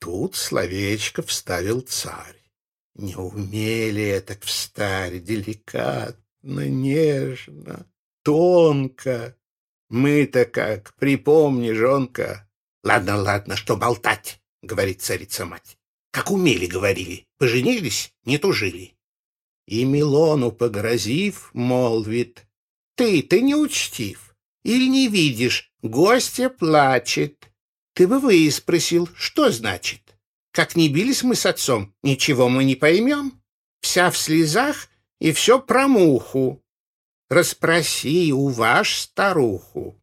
Тут словечко вставил царь. Не умели это встать деликатно, нежно, тонко. Мы-то как, припомни, жонка. Ладно, ладно, что болтать, говорит царица-мать. Как умели, говорили, поженились, не тужили. И Милону погрозив, молвит, ты, ты не учтив, или не видишь, гостья плачет. Ты бы выиспросил, что значит. Как не бились мы с отцом, ничего мы не поймем. Вся в слезах и все про муху. Расспроси у ваш старуху.